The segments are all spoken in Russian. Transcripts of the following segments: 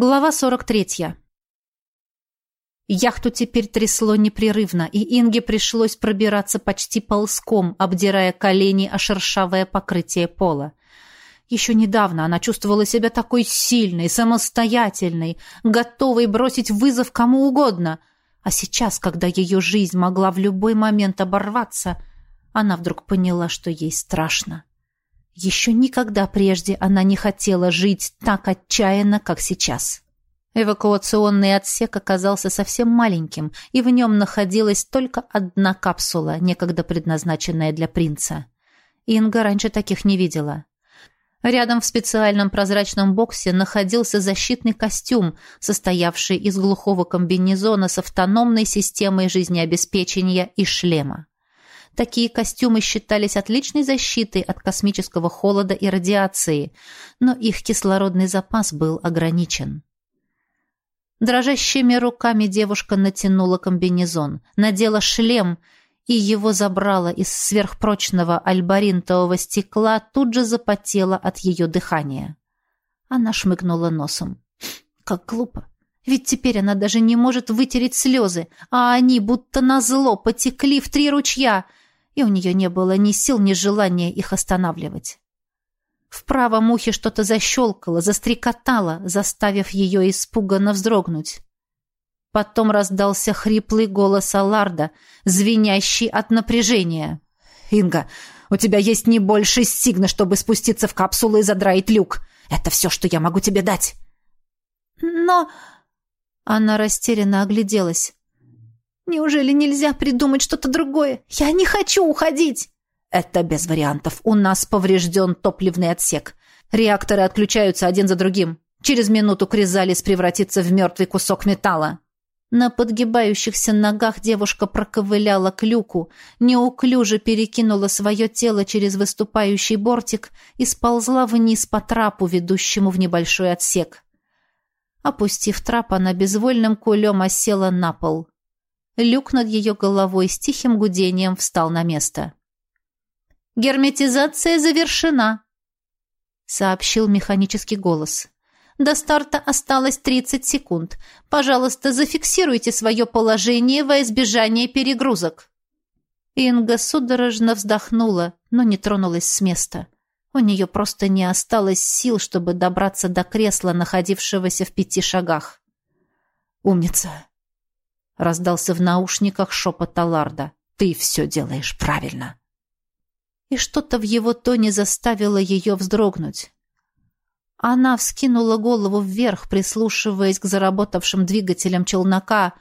Глава 43. Яхту теперь трясло непрерывно, и Инге пришлось пробираться почти ползком, обдирая колени о шершавое покрытие пола. Еще недавно она чувствовала себя такой сильной, самостоятельной, готовой бросить вызов кому угодно. А сейчас, когда ее жизнь могла в любой момент оборваться, она вдруг поняла, что ей страшно. Еще никогда прежде она не хотела жить так отчаянно, как сейчас. Эвакуационный отсек оказался совсем маленьким, и в нем находилась только одна капсула, некогда предназначенная для принца. Инга раньше таких не видела. Рядом в специальном прозрачном боксе находился защитный костюм, состоявший из глухого комбинезона с автономной системой жизнеобеспечения и шлема. Такие костюмы считались отличной защитой от космического холода и радиации, но их кислородный запас был ограничен. Дрожащими руками девушка натянула комбинезон, надела шлем и его забрала из сверхпрочного альбаринтового стекла, тут же запотела от ее дыхания. Она шмыгнула носом. Как глупо. Ведь теперь она даже не может вытереть слезы, а они будто назло потекли в три ручья — и у нее не было ни сил, ни желания их останавливать. В правом ухе что-то защелкало, застрекотало, заставив ее испуганно вздрогнуть. Потом раздался хриплый голос Алларда, звенящий от напряжения. «Инга, у тебя есть не больше стигна, чтобы спуститься в капсулу и задраить люк. Это все, что я могу тебе дать». «Но...» Она растерянно огляделась. Неужели нельзя придумать что-то другое? Я не хочу уходить. Это без вариантов. У нас поврежден топливный отсек. Реакторы отключаются один за другим. Через минуту Кризалис превратится в мертвый кусок металла. На подгибающихся ногах девушка проковыляла к люку, неуклюже перекинула свое тело через выступающий бортик и сползла вниз по трапу, ведущему в небольшой отсек. Опустив трап, она безвольным кулем осела на пол. Люк над ее головой с тихим гудением встал на место. «Герметизация завершена», — сообщил механический голос. «До старта осталось 30 секунд. Пожалуйста, зафиксируйте свое положение во избежание перегрузок». Инга судорожно вздохнула, но не тронулась с места. У нее просто не осталось сил, чтобы добраться до кресла, находившегося в пяти шагах. «Умница!» Раздался в наушниках шепот Аларда. «Ты все делаешь правильно!» И что-то в его тоне заставило ее вздрогнуть. Она вскинула голову вверх, прислушиваясь к заработавшим двигателям челнока,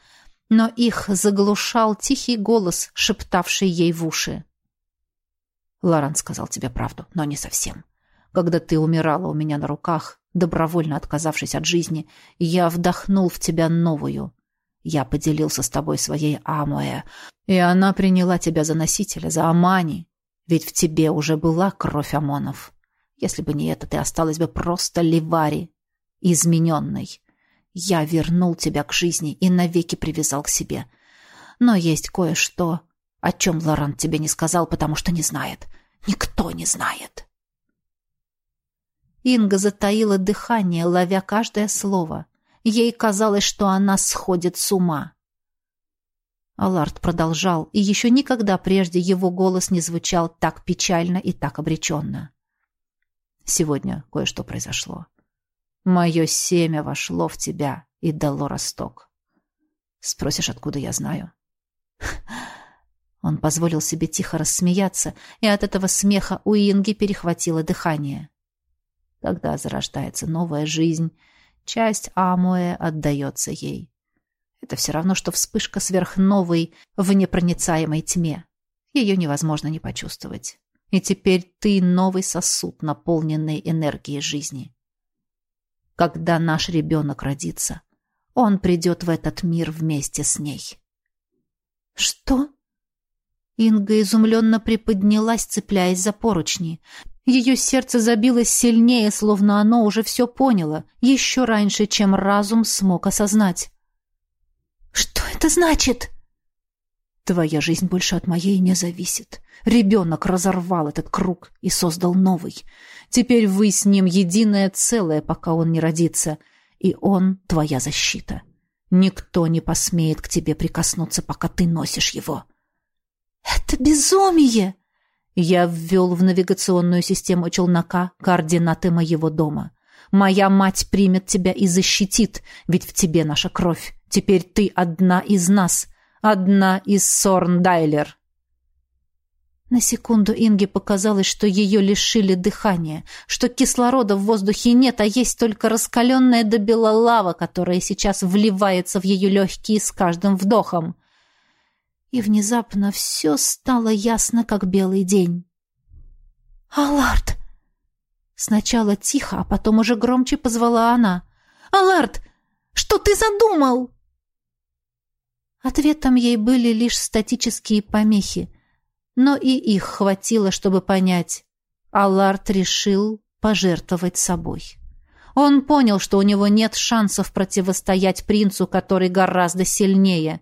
но их заглушал тихий голос, шептавший ей в уши. «Лоран сказал тебе правду, но не совсем. Когда ты умирала у меня на руках, добровольно отказавшись от жизни, я вдохнул в тебя новую, я поделился с тобой своей Амуэ, и она приняла тебя за носителя, за Амани, ведь в тебе уже была кровь Амонов. Если бы не это, ты осталась бы просто Ливари, измененной. Я вернул тебя к жизни и навеки привязал к себе. Но есть кое-что, о чем Лоран тебе не сказал, потому что не знает. Никто не знает. Инга затаила дыхание, ловя каждое слово — Ей казалось, что она сходит с ума. Аларт продолжал, и еще никогда прежде его голос не звучал так печально и так обреченно. «Сегодня кое-что произошло. Мое семя вошло в тебя и дало росток. Спросишь, откуда я знаю?» Он позволил себе тихо рассмеяться, и от этого смеха у Инги перехватило дыхание. Когда зарождается новая жизнь, Часть Амуэ отдается ей. Это все равно, что вспышка сверхновой в непроницаемой тьме. Ее невозможно не почувствовать. И теперь ты новый сосуд, наполненный энергией жизни. Когда наш ребенок родится, он придет в этот мир вместе с ней. «Что?» Инга изумленно приподнялась, цепляясь за поручни. Ее сердце забилось сильнее, словно оно уже все поняло, еще раньше, чем разум смог осознать. «Что это значит?» «Твоя жизнь больше от моей не зависит. Ребенок разорвал этот круг и создал новый. Теперь вы с ним единое целое, пока он не родится. и он твоя защита. Никто не посмеет к тебе прикоснуться, пока ты носишь его. Это безумие! Я ввел в навигационную систему челнока координаты моего дома. Моя мать примет тебя и защитит, ведь в тебе наша кровь. Теперь ты одна из нас, одна из Сорндайлер. На секунду Инге показалось, что ее лишили дыхания, что кислорода в воздухе нет, а есть только раскаленная до бела лава, которая сейчас вливается в ее легкие с каждым вдохом. И внезапно все стало ясно, как белый день. «Аларт!» Сначала тихо, а потом уже громче позвала она. «Аларт, что ты задумал?» Ответом ей были лишь статические помехи, но и их хватило, чтобы понять. Аллард решил пожертвовать собой. Он понял, что у него нет шансов противостоять принцу, который гораздо сильнее.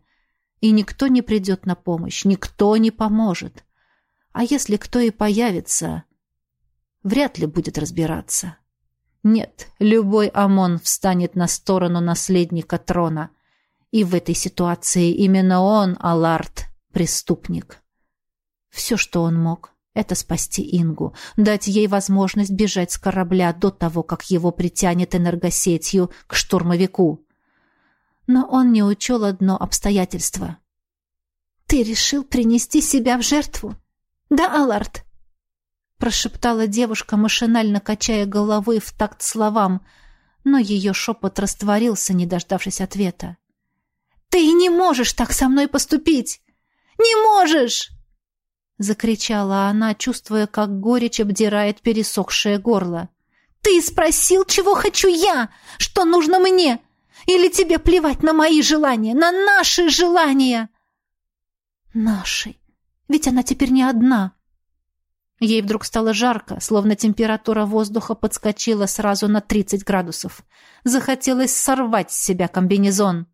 И никто не придет на помощь, никто не поможет. А если кто и появится, вряд ли будет разбираться. Нет, любой ОМОН встанет на сторону наследника трона. И в этой ситуации именно он, Аларт, преступник. Все, что он мог, это спасти Ингу, дать ей возможность бежать с корабля до того, как его притянет энергосетью к штурмовику. Но он не учел одно обстоятельство. «Ты решил принести себя в жертву? Да, Аларт?» прошептала девушка, машинально качая головой в такт словам, но ее шепот растворился, не дождавшись ответа. «Ты не можешь так со мной поступить! Не можешь!» Закричала она, чувствуя, как горечь обдирает пересохшее горло. «Ты спросил, чего хочу я? Что нужно мне? Или тебе плевать на мои желания, на наши желания?» «Наши. Ведь она теперь не одна. Ей вдруг стало жарко, словно температура воздуха подскочила сразу на 30 градусов. Захотелось сорвать с себя комбинезон.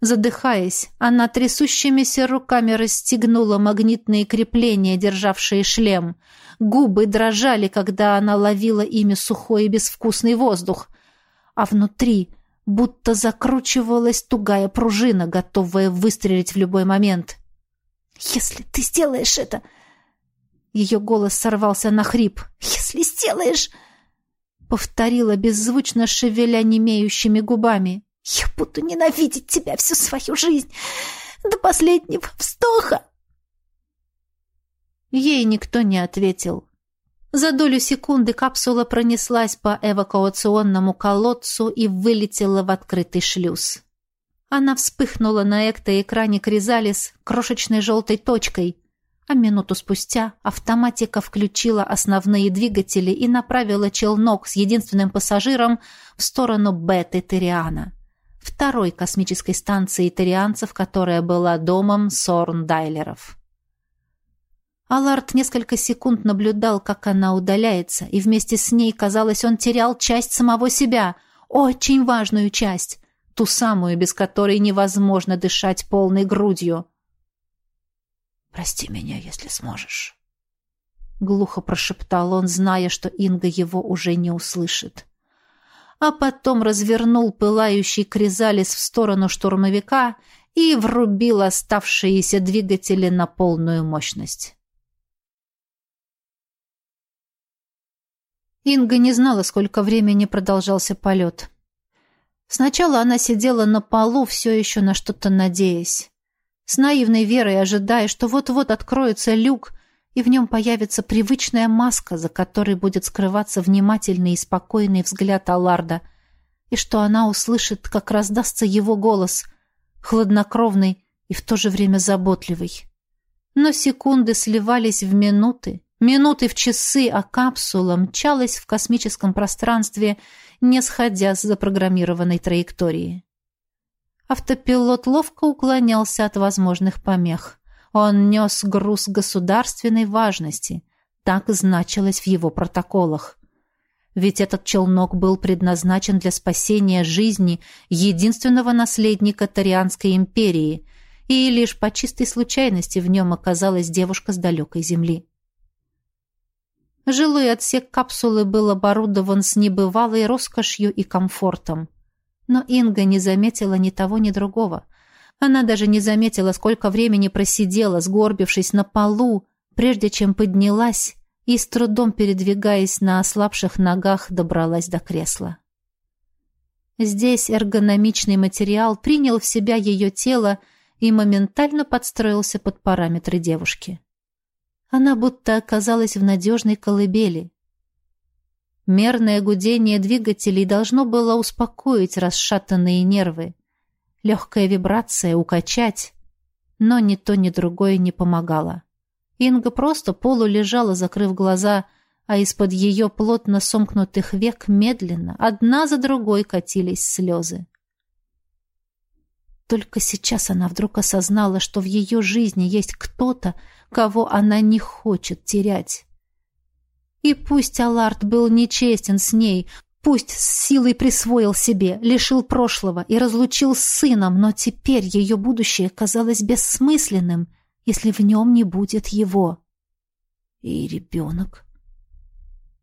Задыхаясь, она трясущимися руками расстегнула магнитные крепления, державшие шлем. Губы дрожали, когда она ловила ими сухой и безвкусный воздух. А внутри будто закручивалась тугая пружина, готовая выстрелить в любой момент. «Если ты сделаешь это, ее голос сорвался на хрип. «Если сделаешь...» Повторила, беззвучно шевеля немеющими губами. «Я буду ненавидеть тебя всю свою жизнь, до последнего вздоха!» Ей никто не ответил. За долю секунды капсула пронеслась по эвакуационному колодцу и вылетела в открытый шлюз. Она вспыхнула на экто-экране Кризалис крошечной желтой точкой, а минуту спустя автоматика включила основные двигатели и направила челнок с единственным пассажиром в сторону Беты Териана, второй космической станции терианцев, которая была домом Сорндайлеров. Аларт несколько секунд наблюдал, как она удаляется, и вместе с ней, казалось, он терял часть самого себя, очень важную часть, ту самую, без которой невозможно дышать полной грудью — Прости меня, если сможешь. Глухо прошептал он, зная, что Инга его уже не услышит. А потом развернул пылающий кризалис в сторону штурмовика и врубил оставшиеся двигатели на полную мощность. Инга не знала, сколько времени продолжался полет. Сначала она сидела на полу, все еще на что-то надеясь с наивной верой ожидая, что вот-вот откроется люк, и в нем появится привычная маска, за которой будет скрываться внимательный и спокойный взгляд Алларда, и что она услышит, как раздастся его голос, хладнокровный и в то же время заботливый. Но секунды сливались в минуты, минуты в часы, а капсула мчалась в космическом пространстве, не сходя с запрограммированной траектории. Автопилот ловко уклонялся от возможных помех. Он нес груз государственной важности. Так значилось в его протоколах. Ведь этот челнок был предназначен для спасения жизни единственного наследника Тарианской империи, и лишь по чистой случайности в нем оказалась девушка с далекой земли. Жилой отсек капсулы был оборудован с небывалой роскошью и комфортом. Но Инга не заметила ни того, ни другого. Она даже не заметила, сколько времени просидела, сгорбившись на полу, прежде чем поднялась и, с трудом передвигаясь на ослабших ногах, добралась до кресла. Здесь эргономичный материал принял в себя ее тело и моментально подстроился под параметры девушки. Она будто оказалась в надежной колыбели. Мерное гудение двигателей должно было успокоить расшатанные нервы. Легкая вибрация укачать, но ни то, ни другое не помогало. Инга просто полулежала, закрыв глаза, а из-под ее плотно сомкнутых век медленно, одна за другой катились слезы. Только сейчас она вдруг осознала, что в ее жизни есть кто-то, кого она не хочет терять. И пусть Аларт был нечестен с ней, пусть с силой присвоил себе, лишил прошлого и разлучил с сыном, но теперь ее будущее казалось бессмысленным, если в нем не будет его. И ребенок.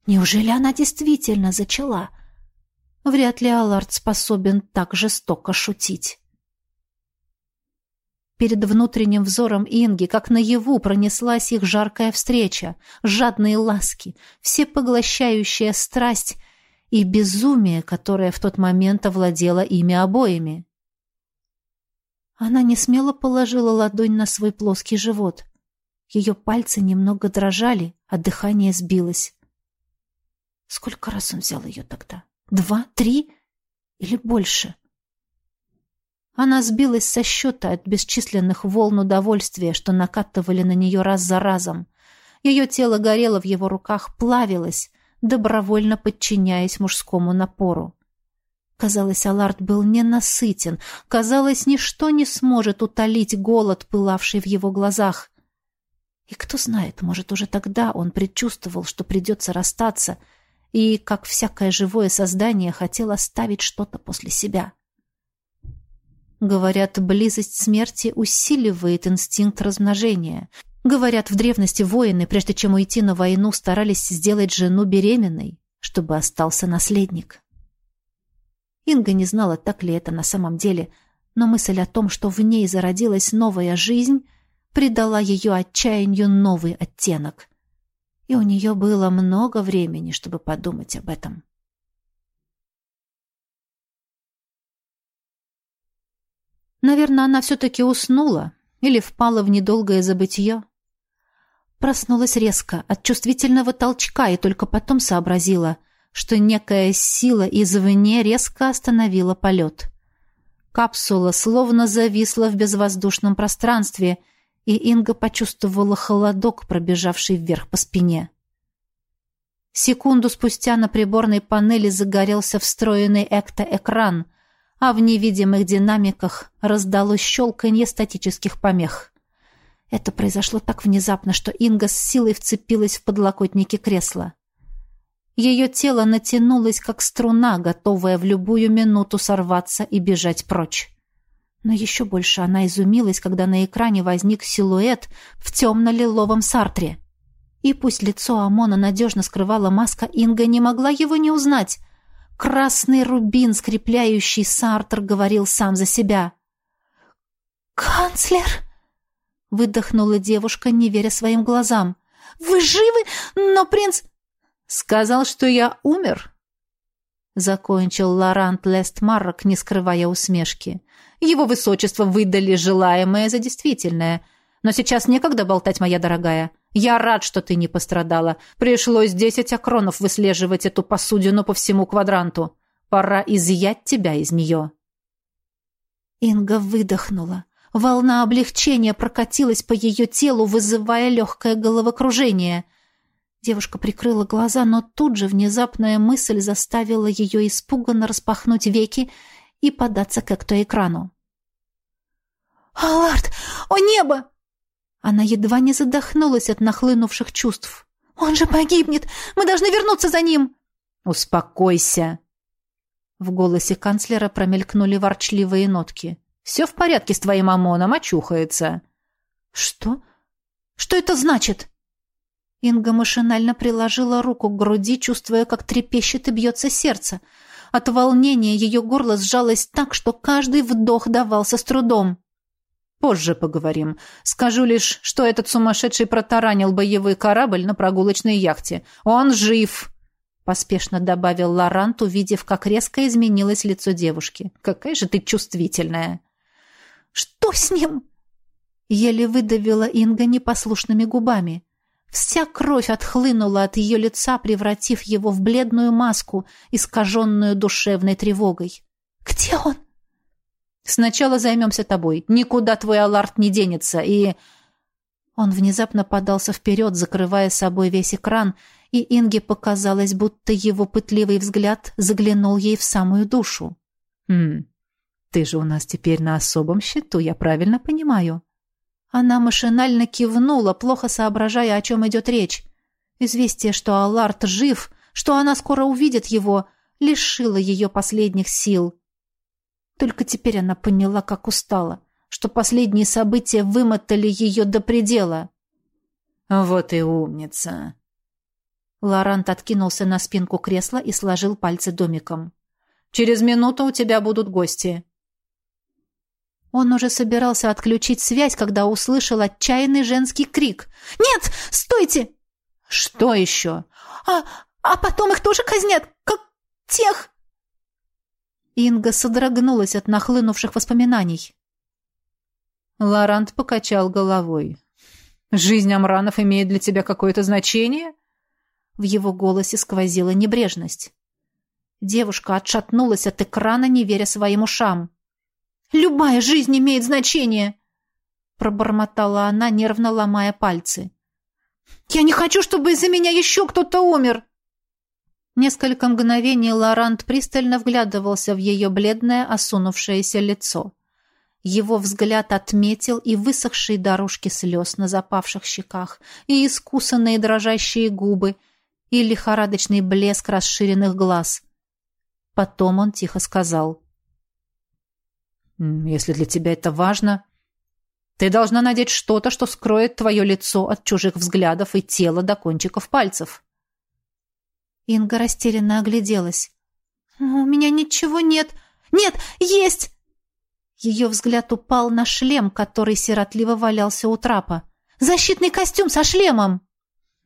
Неужели она действительно зачала? Вряд ли Аларт способен так жестоко шутить. Перед внутренним взором Инги, как наяву, пронеслась их жаркая встреча, жадные ласки, всепоглощающая страсть и безумие, которое в тот момент овладело ими обоими. Она не смело положила ладонь на свой плоский живот. Ее пальцы немного дрожали, а дыхание сбилось. Сколько раз он взял ее тогда? Два? Три? Или больше? Она сбилась со счета от бесчисленных волн удовольствия, что накатывали на нее раз за разом. Ее тело горело в его руках, плавилось, добровольно подчиняясь мужскому напору. Казалось, Аларт был ненасытен. Казалось, ничто не сможет утолить голод, пылавший в его глазах. И кто знает, может, уже тогда он предчувствовал, что придется расстаться, и, как всякое живое создание, хотел оставить что-то после себя. Говорят, близость смерти усиливает инстинкт размножения. Говорят, в древности воины, прежде чем уйти на войну, старались сделать жену беременной, чтобы остался наследник. Инга не знала, так ли это на самом деле, но мысль о том, что в ней зародилась новая жизнь, придала ее отчаянию новый оттенок. И у нее было много времени, чтобы подумать об этом. Наверное, она все-таки уснула или впала в недолгое забытье. Проснулась резко, от чувствительного толчка, и только потом сообразила, что некая сила извне резко остановила полет. Капсула словно зависла в безвоздушном пространстве, и Инга почувствовала холодок, пробежавший вверх по спине. Секунду спустя на приборной панели загорелся встроенный экто-экран — а в невидимых динамиках раздалось щелканье статических помех. Это произошло так внезапно, что Инга с силой вцепилась в подлокотники кресла. Ее тело натянулось, как струна, готовая в любую минуту сорваться и бежать прочь. Но еще больше она изумилась, когда на экране возник силуэт в темно-лиловом сартре. И пусть лицо Амона надежно скрывала маска, Инга не могла его не узнать. Красный рубин, скрепляющий Сартр, говорил сам за себя. «Канцлер!» — выдохнула девушка, не веря своим глазам. «Вы живы? Но принц...» «Сказал, что я умер?» Закончил Лорант Лестмаррок, не скрывая усмешки. «Его высочество выдали желаемое за действительное. Но сейчас некогда болтать, моя дорогая. Я рад, что ты не пострадала. Пришлось десять окронов выслеживать эту посудину по всему квадранту. Пора изъять тебя из нее». Инга выдохнула. Волна облегчения прокатилась по ее телу, вызывая легкое головокружение. Девушка прикрыла глаза, но тут же внезапная мысль заставила ее испуганно распахнуть веки и податься к экрану. «Аллард! О небо!» Она едва не задохнулась от нахлынувших чувств. «Он же погибнет! Мы должны вернуться за ним!» «Успокойся!» В голосе канцлера промелькнули ворчливые нотки. «Все в порядке с твоим ОМОНом, очухается!» «Что? Что это значит?» Инга машинально приложила руку к груди, чувствуя, как трепещет и бьется сердце. От волнения ее горло сжалось так, что каждый вдох давался с трудом. «Позже поговорим. Скажу лишь, что этот сумасшедший протаранил боевой корабль на прогулочной яхте. Он жив!» Поспешно добавил Лорант, увидев, как резко изменилось лицо девушки. «Какая же ты чувствительная!» «Что с ним?» Еле выдавила Инга непослушными губами. Вся кровь отхлынула от ее лица, превратив его в бледную маску, искаженную душевной тревогой. «Где он?» «Сначала займемся тобой. Никуда твой Аларт не денется, и...» Он внезапно подался вперед, закрывая собой весь экран, и Инге показалось, будто его пытливый взгляд заглянул ей в самую душу. «Хм, ты же у нас теперь на особом счету, я правильно понимаю?» Она машинально кивнула, плохо соображая, о чем идет речь. Известие, что Аллард жив, что она скоро увидит его, лишило ее последних сил. Только теперь она поняла, как устала, что последние события вымотали ее до предела. «Вот и умница!» Лорант откинулся на спинку кресла и сложил пальцы домиком. «Через минуту у тебя будут гости. Он уже собирался отключить связь, когда услышал отчаянный женский крик. «Нет! Стойте!» «Что еще?» «А, а потом их тоже казнят, как тех!» Инга содрогнулась от нахлынувших воспоминаний. Лорант покачал головой. «Жизнь Амранов имеет для тебя какое-то значение?» В его голосе сквозила небрежность. Девушка отшатнулась от экрана, не веря своим ушам. Любая жизнь имеет значение!» Пробормотала она, нервно ломая пальцы. «Я не хочу, чтобы из-за меня еще кто-то умер!» Несколько мгновений Лорант пристально вглядывался в ее бледное, осунувшееся лицо. Его взгляд отметил и высохшие дорожки слез на запавших щеках, и искусанные дрожащие губы, и лихорадочный блеск расширенных глаз. Потом он тихо сказал — если для тебя это важно, ты должна надеть что-то, что скроет твое лицо от чужих взглядов и тело до кончиков пальцев. Инга растерянно огляделась. «У меня ничего нет. Нет, есть!» Ее взгляд упал на шлем, который сиротливо валялся у трапа. «Защитный костюм со шлемом!»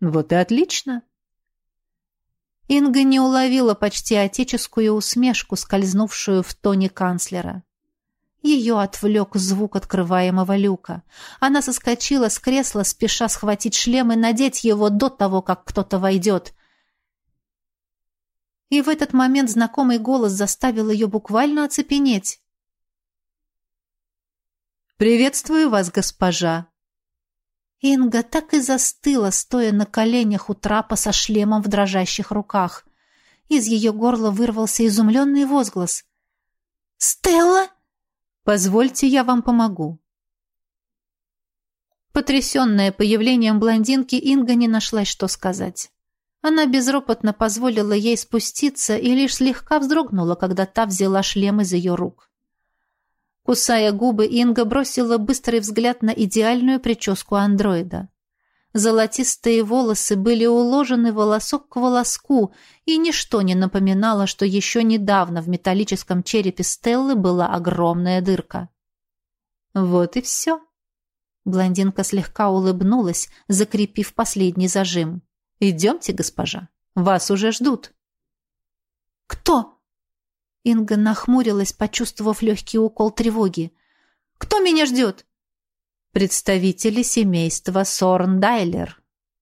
«Вот и отлично!» Инга не уловила почти отеческую усмешку, скользнувшую в тоне канцлера. Ее отвлек звук открываемого люка. Она соскочила с кресла, спеша схватить шлем и надеть его до того, как кто-то войдет. И в этот момент знакомый голос заставил ее буквально оцепенеть. «Приветствую вас, госпожа!» Инга так и застыла, стоя на коленях у трапа со шлемом в дрожащих руках. Из ее горла вырвался изумленный возглас. «Стелла!» Позвольте, я вам помогу. Потрясенная появлением блондинки, Инга не нашлась, что сказать. Она безропотно позволила ей спуститься и лишь слегка вздрогнула, когда та взяла шлем из ее рук. Кусая губы, Инга бросила быстрый взгляд на идеальную прическу андроида. Золотистые волосы были уложены волосок к волоску, и ничто не напоминало, что еще недавно в металлическом черепе Стеллы была огромная дырка. Вот и все. Блондинка слегка улыбнулась, закрепив последний зажим. «Идемте, госпожа, вас уже ждут». «Кто?» Инга нахмурилась, почувствовав легкий укол тревоги. «Кто меня ждет?» представители семейства Сорндайлер.